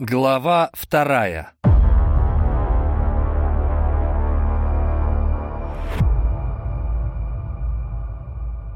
Глава вторая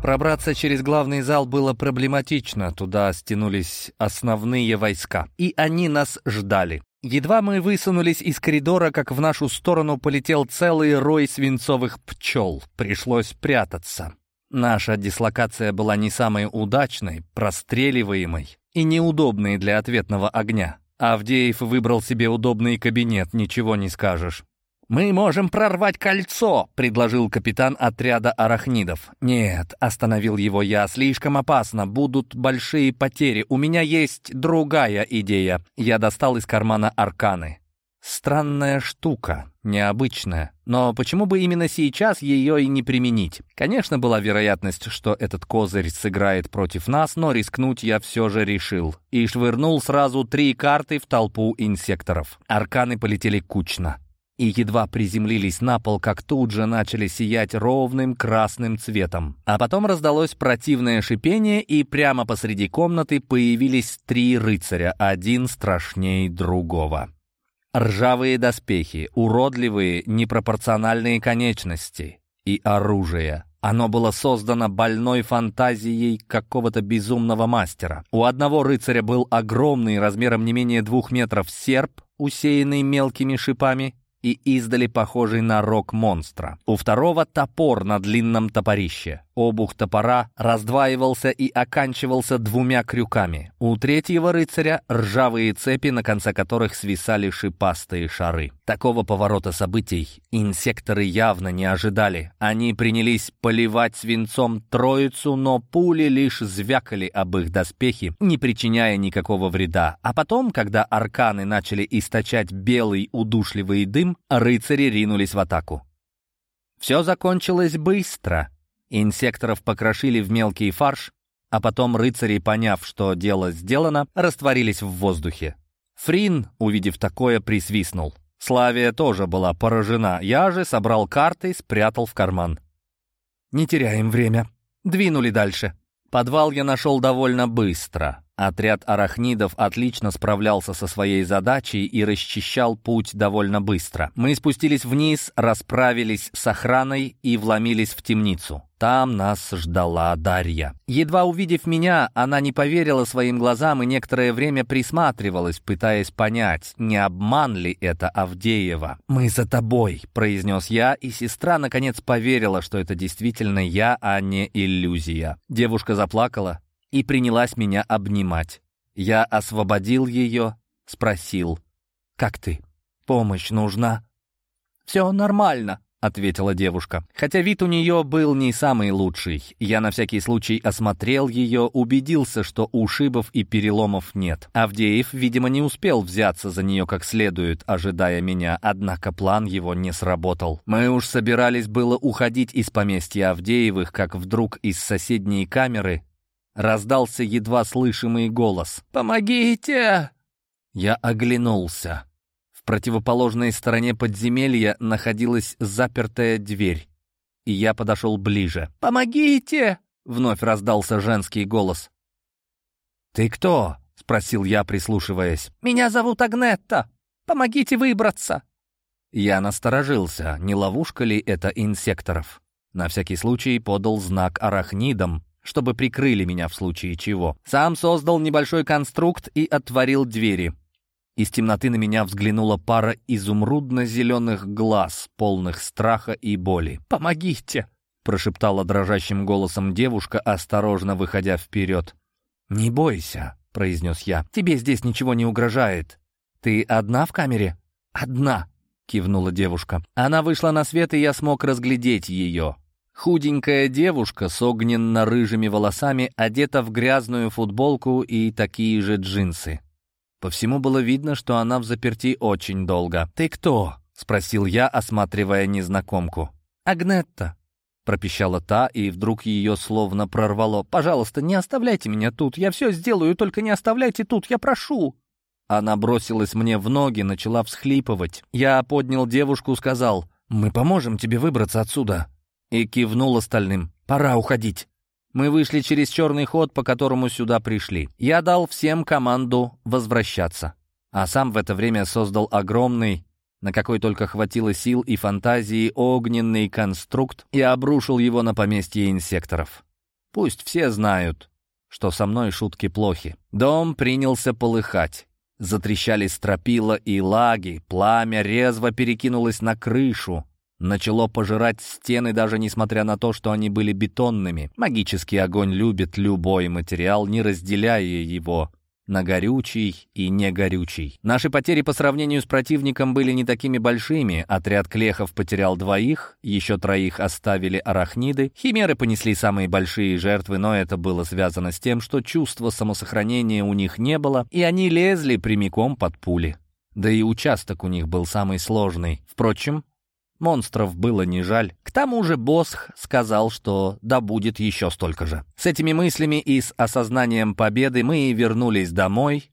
Пробраться через главный зал было проблематично, туда стянулись основные войска, и они нас ждали. Едва мы высунулись из коридора, как в нашу сторону полетел целый рой свинцовых пчел. Пришлось прятаться. Наша дислокация была не самой удачной, простреливаемой и неудобной для ответного огня. Авдеев выбрал себе удобный кабинет, ничего не скажешь. «Мы можем прорвать кольцо», — предложил капитан отряда арахнидов. «Нет», — остановил его я, — «слишком опасно, будут большие потери. У меня есть другая идея». Я достал из кармана арканы. Странная штука, необычная. Но почему бы именно сейчас ее и не применить? Конечно, была вероятность, что этот козырь сыграет против нас, но рискнуть я все же решил. И швырнул сразу три карты в толпу инсекторов. Арканы полетели кучно и едва приземлились на пол, как тут же начали сиять ровным красным цветом. А потом раздалось противное шипение, и прямо посреди комнаты появились три рыцаря, один страшней другого. Ржавые доспехи, уродливые непропорциональные конечности и оружие. Оно было создано больной фантазией какого-то безумного мастера. У одного рыцаря был огромный, размером не менее двух метров, серп, усеянный мелкими шипами, и издали похожий на рог монстра. У второго топор на длинном топорище. Обух топора раздваивался и оканчивался двумя крюками. У третьего рыцаря ржавые цепи, на конце которых свисали шипастые шары. Такого поворота событий инсекторы явно не ожидали. Они принялись поливать свинцом троицу, но пули лишь звякали об их доспехи, не причиняя никакого вреда. А потом, когда арканы начали источать белый удушливый дым, рыцари ринулись в атаку. Все закончилось быстро — Инсекторов покрошили в мелкий фарш, а потом рыцари, поняв, что дело сделано, растворились в воздухе. Фрин, увидев такое, присвистнул. Славия тоже была поражена. Я же собрал карты, спрятал в карман. «Не теряем время. Двинули дальше». Подвал я нашел довольно быстро. Отряд арахнидов отлично справлялся со своей задачей и расчищал путь довольно быстро. Мы спустились вниз, расправились с охраной и вломились в темницу. Там нас ждала Дарья. Едва увидев меня, она не поверила своим глазам и некоторое время присматривалась, пытаясь понять, не обман ли это Авдеева. «Мы за тобой», — произнес я, и сестра наконец поверила, что это действительно я, а не иллюзия. Девушка заплакала, и принялась меня обнимать. Я освободил ее, спросил, «Как ты? Помощь нужна?» «Все нормально», — ответила девушка. Хотя вид у нее был не самый лучший. Я на всякий случай осмотрел ее, убедился, что ушибов и переломов нет. Авдеев, видимо, не успел взяться за нее как следует, ожидая меня, однако план его не сработал. Мы уж собирались было уходить из поместья Авдеевых, как вдруг из соседней камеры раздался едва слышимый голос. «Помогите!» Я оглянулся. В противоположной стороне подземелья находилась запертая дверь, и я подошел ближе. «Помогите!» — вновь раздался женский голос. «Ты кто?» — спросил я, прислушиваясь. «Меня зовут Агнетта. Помогите выбраться!» Я насторожился, не ловушка ли это инсекторов. На всякий случай подал знак арахнидам, чтобы прикрыли меня в случае чего. Сам создал небольшой конструкт и отворил двери. Из темноты на меня взглянула пара изумрудно-зеленых глаз, полных страха и боли. «Помогите!» — прошептала дрожащим голосом девушка, осторожно выходя вперед. «Не бойся», — произнес я. «Тебе здесь ничего не угрожает. Ты одна в камере?» «Одна», — кивнула девушка. Она вышла на свет, и я смог разглядеть ее. Худенькая девушка с огненно-рыжими волосами одета в грязную футболку и такие же джинсы. По всему было видно, что она в заперти очень долго. «Ты кто?» — спросил я, осматривая незнакомку. «Агнетта», — пропищала та, и вдруг ее словно прорвало. «Пожалуйста, не оставляйте меня тут. Я все сделаю, только не оставляйте тут, я прошу». Она бросилась мне в ноги, начала всхлипывать. Я поднял девушку, сказал, «Мы поможем тебе выбраться отсюда» и кивнул остальным. «Пора уходить». Мы вышли через черный ход, по которому сюда пришли. Я дал всем команду возвращаться. а сам в это время создал огромный, на какой только хватило сил и фантазии, огненный конструкт и обрушил его на поместье инсекторов. Пусть все знают, что со мной шутки плохи. Дом принялся полыхать. Затрещали стропила и лаги, пламя резво перекинулось на крышу, начало пожирать стены, даже несмотря на то, что они были бетонными. Магический огонь любит любой материал, не разделяя его на горючий и негорючий. Наши потери по сравнению с противником были не такими большими. Отряд клехов потерял двоих, еще троих оставили арахниды. Химеры понесли самые большие жертвы, но это было связано с тем, что чувства самосохранения у них не было, и они лезли прямиком под пули. Да и участок у них был самый сложный. Впрочем, Монстров было не жаль. К тому же Босх сказал, что да будет еще столько же. С этими мыслями и с осознанием победы мы вернулись домой,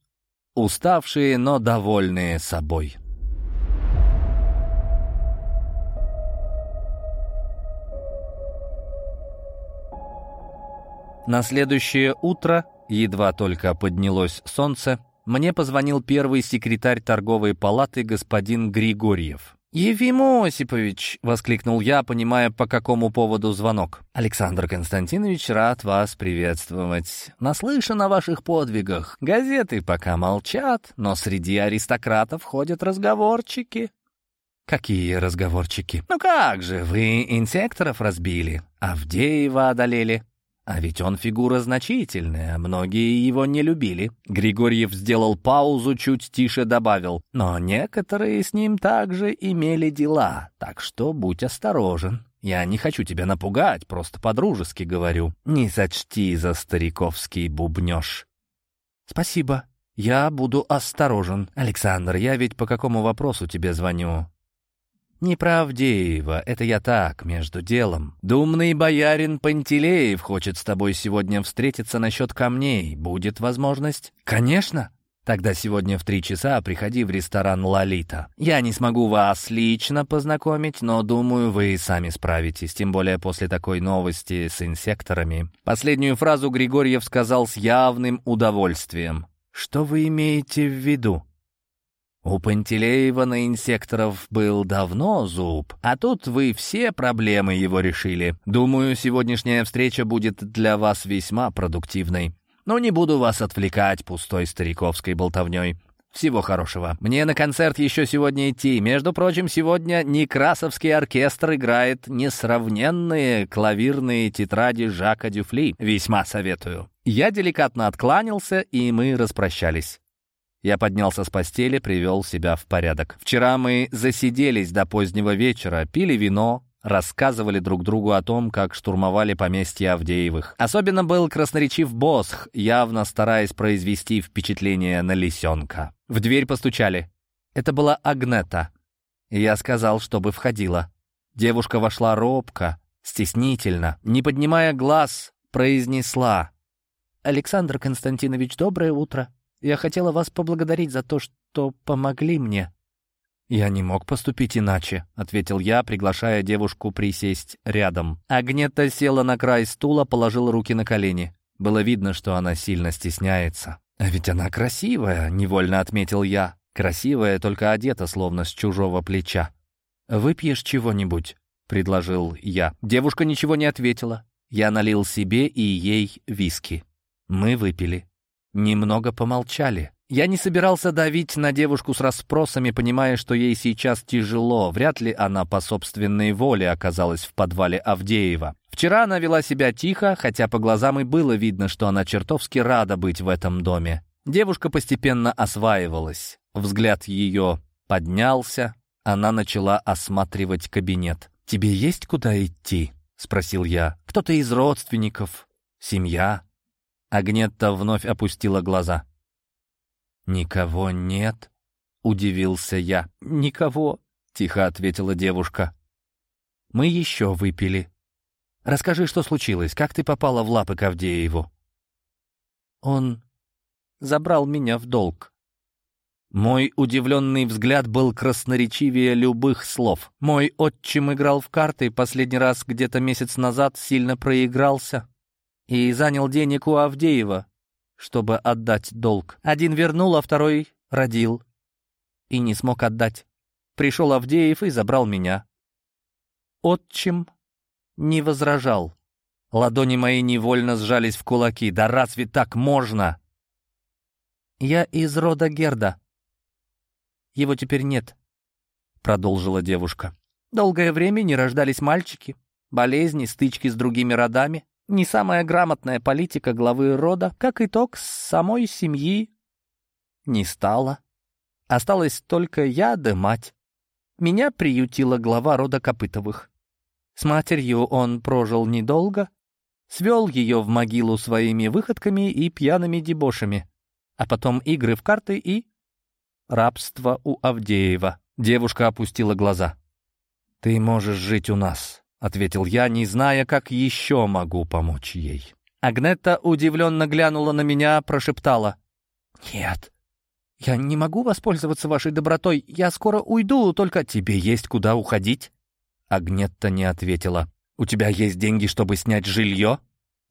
уставшие, но довольные собой. На следующее утро, едва только поднялось солнце, мне позвонил первый секретарь торговой палаты господин Григорьев. «Ефим Осипович!» — воскликнул я, понимая, по какому поводу звонок. «Александр Константинович, рад вас приветствовать. Наслышан о ваших подвигах. Газеты пока молчат, но среди аристократов ходят разговорчики». «Какие разговорчики?» «Ну как же, вы инсекторов разбили, Авдеева одолели, а ведь он фигура значительная, многие его не любили. Григорьев сделал паузу, чуть тише добавил. Но некоторые с ним также имели дела, так что будь осторожен. Я не хочу тебя напугать, просто по-дружески говорю. Не сочти за стариковский бубнёж. Спасибо. Я буду осторожен. Александр, я ведь по какому вопросу тебе звоню? «Не это я так, между делом. Думный боярин Пантелеев хочет с тобой сегодня встретиться насчет камней. Будет возможность?» «Конечно!» Тогда сегодня в три часа приходи в ресторан «Лолита». Я не смогу вас лично познакомить, но думаю, вы сами справитесь, тем более после такой новости с инсекторами. Последнюю фразу Григорьев сказал с явным удовольствием. «Что вы имеете в виду?» У Пантелеева на инсекторов был давно зуб, а тут вы все проблемы его решили. Думаю, сегодняшняя встреча будет для вас весьма продуктивной. Но не буду вас отвлекать пустой стариковской болтовней. Всего хорошего. Мне на концерт еще сегодня идти. Между прочим, сегодня Некрасовский оркестр играет несравненные клавирные тетради Жака Дюфли. Весьма советую. Я деликатно откланялся, и мы распрощались. Я поднялся с постели, привел себя в порядок. Вчера мы засиделись до позднего вечера, пили вино, рассказывали друг другу о том, как штурмовали поместье Авдеевых. Особенно был красноречив Босх, явно стараясь произвести впечатление на лисенка. В дверь постучали. Это была Агнета. Я сказал, чтобы входила. Девушка вошла робко, стеснительно, не поднимая глаз, произнесла. «Александр Константинович, доброе утро. Я хотела вас поблагодарить за то, что помогли мне». «Я не мог поступить иначе», — ответил я, приглашая девушку присесть рядом. Агнета села на край стула, положила руки на колени. Было видно, что она сильно стесняется. «А ведь она красивая», — невольно отметил я. «Красивая, только одета, словно с чужого плеча». «Выпьешь чего-нибудь?» — предложил я. Девушка ничего не ответила. Я налил себе и ей виски. Мы выпили. Немного помолчали. Я не собирался давить на девушку с расспросами, понимая, что ей сейчас тяжело. Вряд ли она по собственной воле оказалась в подвале Авдеева. Вчера она вела себя тихо, хотя по глазам и было видно, что она чертовски рада быть в этом доме. Девушка постепенно осваивалась. Взгляд ее поднялся, она начала осматривать кабинет. «Тебе есть куда идти?» — спросил я. «Кто-то из родственников? Семья?» Агнетта вновь опустила глаза. «Никого нет?» — удивился я. «Никого», — тихо ответила девушка. «Мы еще выпили. Расскажи, что случилось, как ты попала в лапы к Авдееву?» «Он забрал меня в долг». Мой удивленный взгляд был красноречивее любых слов. Мой отчим играл в карты последний раз где-то месяц назад, сильно проигрался и занял денег у Авдеева, чтобы отдать долг. Один вернул, а второй родил и не смог отдать. Пришел Авдеев и забрал меня. Отчим не возражал. Ладони мои невольно сжались в кулаки. Да разве так можно? Я из рода Герда. Его теперь нет, продолжила девушка. Долгое время не рождались мальчики. Болезни, стычки с другими родами. Не самая грамотная политика главы рода. Как итог, самой семьи не стало. Осталась только я да мать. Меня приютила глава рода Копытовых. С матерью он прожил недолго, свел ее в могилу своими выходками и пьяными дебошами, а потом игры в карты и рабство у Авдеева. Девушка опустила глаза. «Ты можешь жить у нас», — ответил я, не зная, как еще могу помочь ей. Агнетта удивленно глянула на меня, прошептала. «Нет, «Я не могу воспользоваться вашей добротой. Я скоро уйду, только тебе есть куда уходить». Агнетта не ответила. «У тебя есть деньги, чтобы снять жилье?»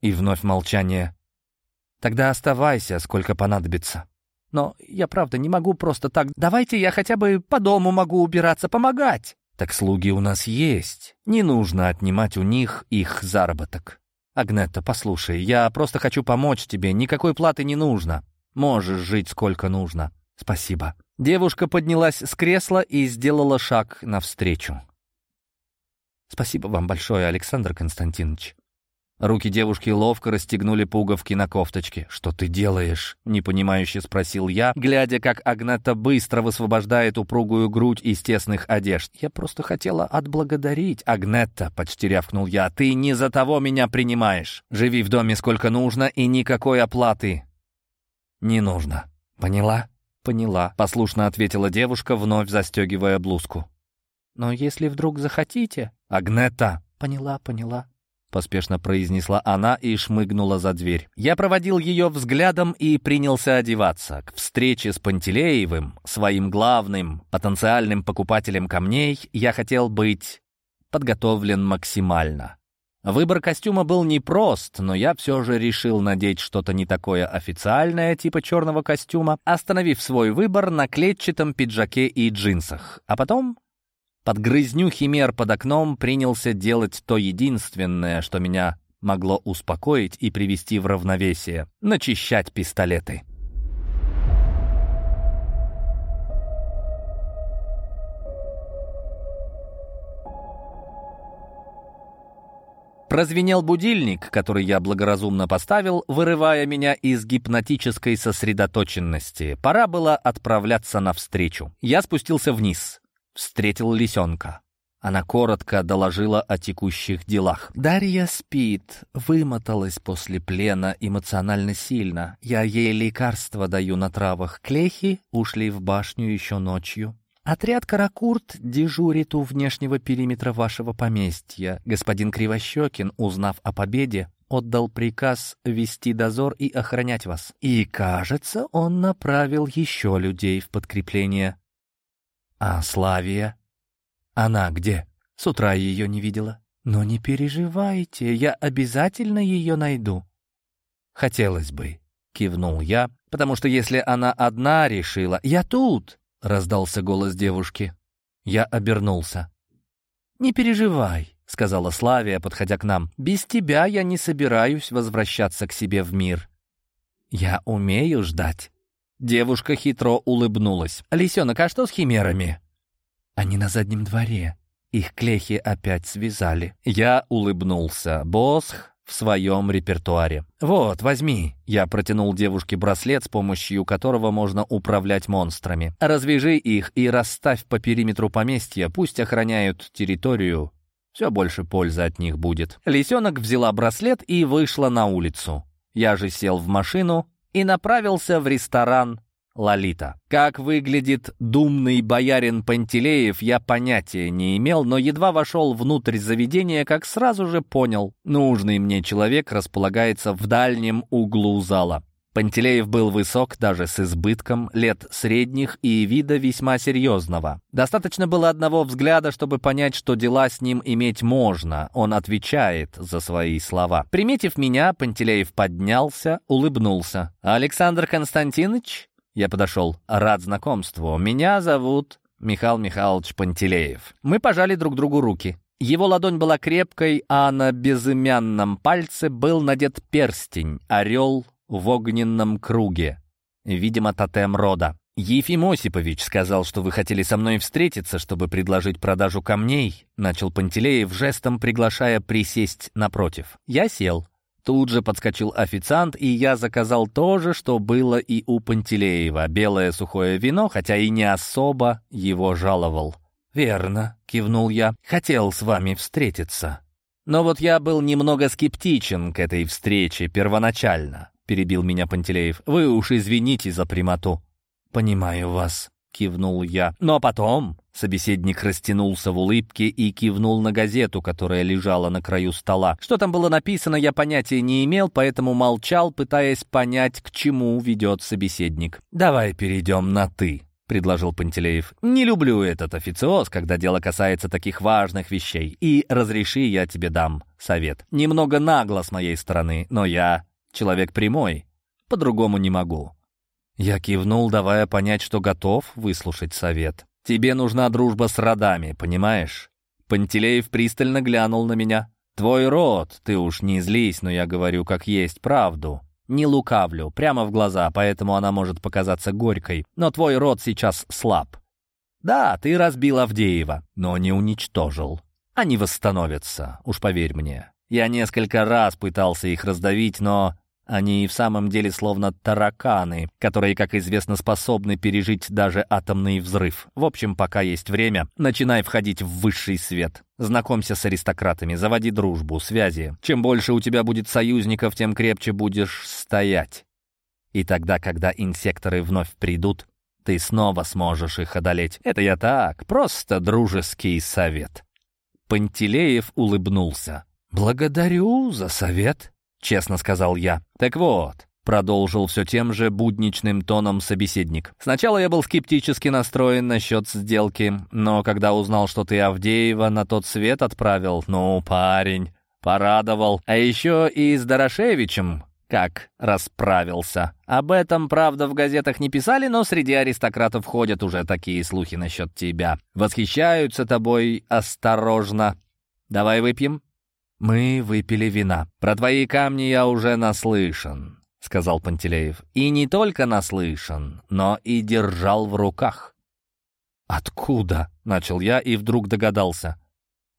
И вновь молчание. «Тогда оставайся, сколько понадобится». «Но я правда не могу просто так. Давайте я хотя бы по дому могу убираться, помогать». «Так слуги у нас есть. Не нужно отнимать у них их заработок». «Агнетта, послушай, я просто хочу помочь тебе. Никакой платы не нужно. Можешь жить сколько нужно. Спасибо». Девушка поднялась с кресла и сделала шаг навстречу. «Спасибо вам большое, Александр Константинович». Руки девушки ловко расстегнули пуговки на кофточке. «Что ты делаешь?» — непонимающе спросил я, глядя, как Агната быстро высвобождает упругую грудь из тесных одежд. «Я просто хотела отблагодарить». «Агнетта», — почти рявкнул я, — «ты не за того меня принимаешь. Живи в доме сколько нужно и никакой оплаты «Не нужно. Поняла?» «Поняла», — послушно ответила девушка, вновь застегивая блузку. «Но если вдруг захотите...» «Агнета!» «Поняла, поняла», — поспешно произнесла она и шмыгнула за дверь. Я проводил ее взглядом и принялся одеваться. К встрече с Пантелеевым, своим главным потенциальным покупателем камней, я хотел быть подготовлен максимально. Выбор костюма был непрост, но я все же решил надеть что-то не такое официальное, типа черного костюма, остановив свой выбор на клетчатом пиджаке и джинсах. А потом, под грызню химер под окном, принялся делать то единственное, что меня могло успокоить и привести в равновесие — начищать пистолеты. Прозвенел будильник, который я благоразумно поставил, вырывая меня из гипнотической сосредоточенности. Пора было отправляться навстречу. Я спустился вниз. Встретил лисенка. Она коротко доложила о текущих делах. «Дарья спит, вымоталась после плена эмоционально сильно. Я ей лекарства даю на травах. Клехи ушли в башню еще ночью. Отряд «Каракурт» дежурит у внешнего периметра вашего поместья. Господин Кривощекин, узнав о победе, отдал приказ вести дозор и охранять вас. И, кажется, он направил еще людей в подкрепление. А Славия? Она где? С утра ее не видела. Но не переживайте, я обязательно ее найду. Хотелось бы, кивнул я, потому что если она одна решила... Я тут! — раздался голос девушки. Я обернулся. «Не переживай», — сказала Славия, подходя к нам. «Без тебя я не собираюсь возвращаться к себе в мир». «Я умею ждать». Девушка хитро улыбнулась. «Лисенок, а что с химерами?» «Они на заднем дворе. Их клехи опять связали». Я улыбнулся. Босх в своем репертуаре. «Вот, возьми». Я протянул девушке браслет, с помощью которого можно управлять монстрами. «Развяжи их и расставь по периметру поместья, пусть охраняют территорию. Все больше пользы от них будет». Лисенок взяла браслет и вышла на улицу. Я же сел в машину и направился в ресторан Лолита. Как выглядит думный боярин Пантелеев, я понятия не имел, но едва вошел внутрь заведения, как сразу же понял, нужный мне человек располагается в дальнем углу зала. Пантелеев был высок, даже с избытком, лет средних и вида весьма серьезного. Достаточно было одного взгляда, чтобы понять, что дела с ним иметь можно. Он отвечает за свои слова. Приметив меня, Пантелеев поднялся, улыбнулся. «Александр Константинович?» Я подошел. «Рад знакомству. Меня зовут Михаил Михайлович Пантелеев». Мы пожали друг другу руки. Его ладонь была крепкой, а на безымянном пальце был надет перстень, орел в огненном круге. Видимо, тотем рода. «Ефим Осипович сказал, что вы хотели со мной встретиться, чтобы предложить продажу камней», начал Пантелеев жестом, приглашая присесть напротив. Я сел. Тут же подскочил официант, и я заказал то же, что было и у Пантелеева. Белое сухое вино, хотя и не особо его жаловал. «Верно», — кивнул я, — «хотел с вами встретиться». «Но вот я был немного скептичен к этой встрече первоначально», — перебил меня Пантелеев. «Вы уж извините за прямоту». «Понимаю вас», — кивнул я. «Но потом...» — собеседник растянулся в улыбке и кивнул на газету, которая лежала на краю стола. Что там было написано, я понятия не имел, поэтому молчал, пытаясь понять, к чему ведет собеседник. «Давай перейдем на «ты», — предложил Пантелеев. «Не люблю этот официоз, когда дело касается таких важных вещей. И разреши, я тебе дам совет. Немного нагло с моей стороны, но я человек прямой. По-другому не могу». Я кивнул, давая понять, что готов выслушать совет. «Тебе нужна дружба с родами, понимаешь?» Пантелеев пристально глянул на меня. «Твой род, ты уж не злись, но я говорю как есть правду. Не лукавлю, прямо в глаза, поэтому она может показаться горькой. Но твой род сейчас слаб. Да, ты разбил Авдеева, но не уничтожил. Они восстановятся, уж поверь мне. Я несколько раз пытался их раздавить, но они и в самом деле словно тараканы, которые, как известно, способны пережить даже атомный взрыв. В общем, пока есть время, начинай входить в высший свет. Знакомься с аристократами, заводи дружбу, связи. Чем больше у тебя будет союзников, тем крепче будешь стоять. И тогда, когда инсекторы вновь придут, ты снова сможешь их одолеть. Это я так, просто дружеский совет. Пантелеев улыбнулся. «Благодарю за совет», — честно сказал я. «Так вот, Продолжил все тем же будничным тоном собеседник. «Сначала я был скептически настроен насчет сделки, но когда узнал, что ты Авдеева на тот свет отправил, ну, парень, порадовал. А еще и с Дорошевичем как расправился. Об этом, правда, в газетах не писали, но среди аристократов ходят уже такие слухи насчет тебя. Восхищаются тобой осторожно. Давай выпьем?» Мы выпили вина. Про твои камни я уже наслышан сказал Пантелеев. «И не только наслышан, но и держал в руках». «Откуда?» — начал я и вдруг догадался.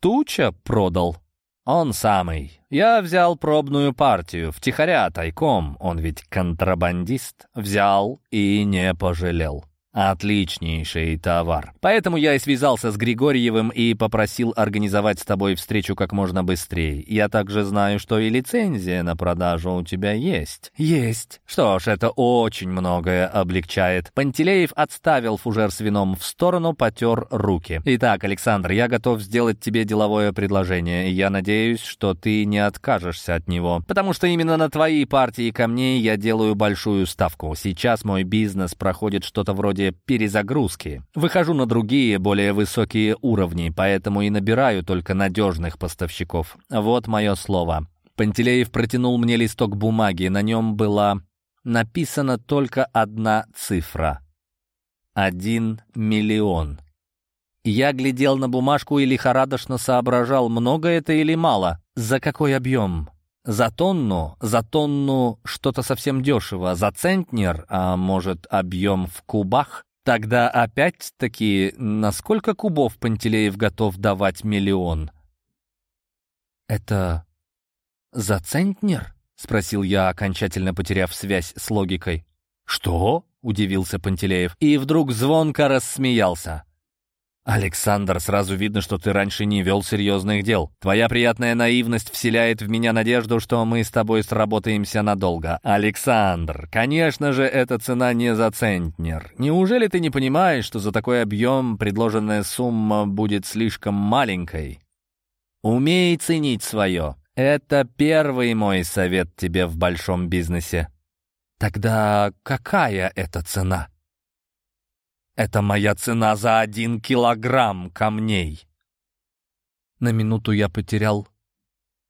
«Туча продал». «Он самый. Я взял пробную партию, втихаря, тайком, он ведь контрабандист. Взял и не пожалел». Отличнейший товар. Поэтому я и связался с Григорьевым и попросил организовать с тобой встречу как можно быстрее. Я также знаю, что и лицензия на продажу у тебя есть. Есть. Что ж, это очень многое облегчает. Пантелеев отставил фужер с вином в сторону, потер руки. Итак, Александр, я готов сделать тебе деловое предложение, и я надеюсь, что ты не откажешься от него. Потому что именно на твои партии камней я делаю большую ставку. Сейчас мой бизнес проходит что-то вроде перезагрузки. Выхожу на другие, более высокие уровни, поэтому и набираю только надежных поставщиков. Вот мое слово. Пантелеев протянул мне листок бумаги. На нем была написана только одна цифра. Один миллион. Я глядел на бумажку и лихорадочно соображал, много это или мало. За какой объем? За тонну, за тонну что-то совсем дешево, за центнер, а может объем в кубах? Тогда опять-таки, насколько кубов Пантелеев готов давать миллион? «Это за центнер?» — спросил я, окончательно потеряв связь с логикой. «Что?» — удивился Пантелеев и вдруг звонко рассмеялся. «Александр, сразу видно, что ты раньше не вел серьезных дел. Твоя приятная наивность вселяет в меня надежду, что мы с тобой сработаемся надолго. Александр, конечно же, эта цена не за центнер. Неужели ты не понимаешь, что за такой объем предложенная сумма будет слишком маленькой? Умей ценить свое. Это первый мой совет тебе в большом бизнесе». «Тогда какая это цена?» Это моя цена за один килограмм камней. На минуту я потерял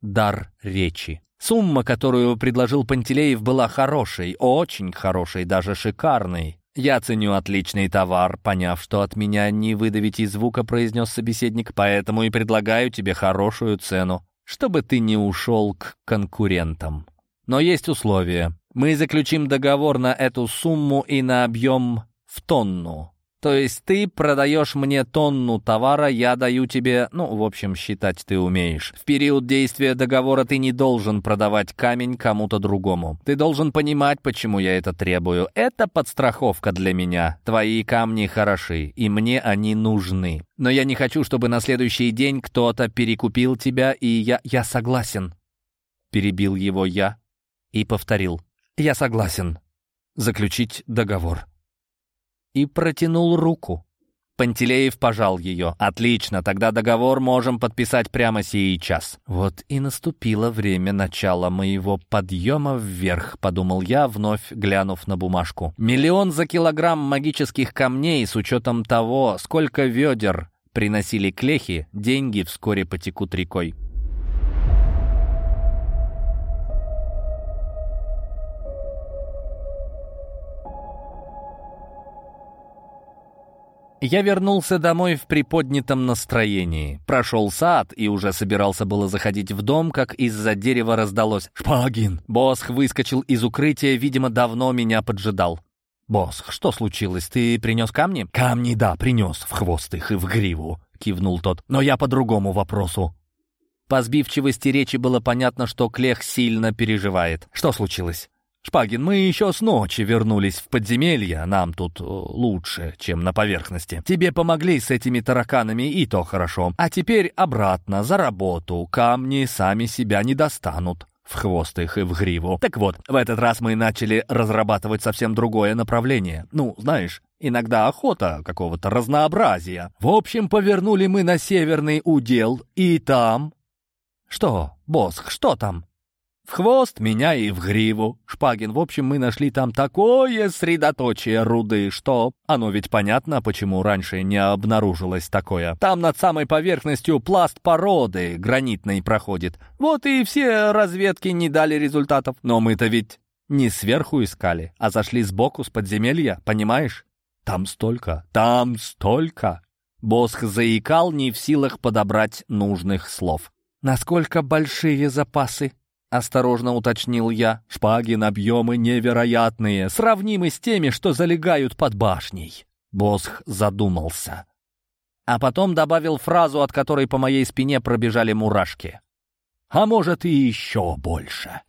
дар речи. Сумма, которую предложил Пантелеев, была хорошей, очень хорошей, даже шикарной. «Я ценю отличный товар», поняв, что от меня не выдавить и звука, произнес собеседник, «поэтому и предлагаю тебе хорошую цену, чтобы ты не ушел к конкурентам. Но есть условия. Мы заключим договор на эту сумму и на объем в тонну. То есть ты продаешь мне тонну товара, я даю тебе, ну, в общем, считать ты умеешь. В период действия договора ты не должен продавать камень кому-то другому. Ты должен понимать, почему я это требую. Это подстраховка для меня. Твои камни хороши, и мне они нужны. Но я не хочу, чтобы на следующий день кто-то перекупил тебя, и я... Я согласен. Перебил его я и повторил. Я согласен. Заключить договор и протянул руку. Пантелеев пожал ее. «Отлично, тогда договор можем подписать прямо сейчас». «Вот и наступило время начала моего подъема вверх», — подумал я, вновь глянув на бумажку. «Миллион за килограмм магических камней с учетом того, сколько ведер приносили клехи, деньги вскоре потекут рекой». Я вернулся домой в приподнятом настроении. Прошел сад и уже собирался было заходить в дом, как из-за дерева раздалось «Шпагин!». Босх выскочил из укрытия, видимо, давно меня поджидал. «Босх, что случилось? Ты принес камни?» «Камни, да, принес, в хвост их и в гриву», — кивнул тот. «Но я по другому вопросу». По сбивчивости речи было понятно, что Клех сильно переживает. «Что случилось?» «Шпагин, мы еще с ночи вернулись в подземелье, нам тут э, лучше, чем на поверхности. Тебе помогли с этими тараканами, и то хорошо. А теперь обратно, за работу. Камни сами себя не достанут» в хвост их и в гриву. Так вот, в этот раз мы начали разрабатывать совсем другое направление. Ну, знаешь, иногда охота какого-то разнообразия. В общем, повернули мы на северный удел, и там... Что, Босх, что там? В хвост меня и в гриву. Шпагин, в общем, мы нашли там такое средоточие руды, что... Оно ведь понятно, почему раньше не обнаружилось такое. Там над самой поверхностью пласт породы гранитной проходит. Вот и все разведки не дали результатов. Но мы-то ведь не сверху искали, а зашли сбоку с подземелья, понимаешь? Там столько, там столько. Босх заикал, не в силах подобрать нужных слов. «Насколько большие запасы?» — осторожно уточнил я. «Шпагин объемы невероятные, сравнимы с теми, что залегают под башней». Босх задумался. А потом добавил фразу, от которой по моей спине пробежали мурашки. «А может, и еще больше».